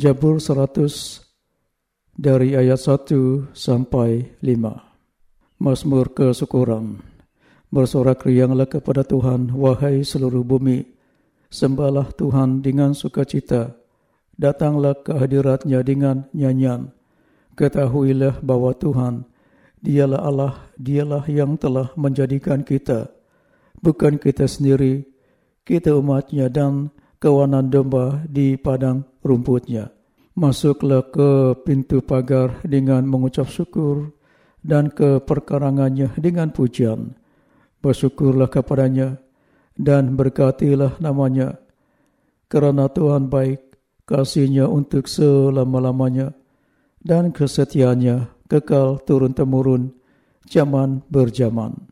Jabur 100 dari ayat 1 sampai 5. Mazmur kesyukuran. Bersorak rianglah kepada Tuhan, wahai seluruh bumi. Sembahlah Tuhan dengan sukacita. Datanglah ke hadiratnya dengan nyanyian. Ketahuilah bahwa Tuhan, dialah Allah, dialah yang telah menjadikan kita. Bukan kita sendiri, kita umatnya dan kawanan domba di padang rumputnya. Masuklah ke pintu pagar dengan mengucap syukur dan ke perkarangannya dengan pujian. Bersyukurlah kepadanya dan berkatilah namanya. Kerana Tuhan baik, kasihnya untuk selama-lamanya dan kesetiaannya kekal turun-temurun, zaman berjaman.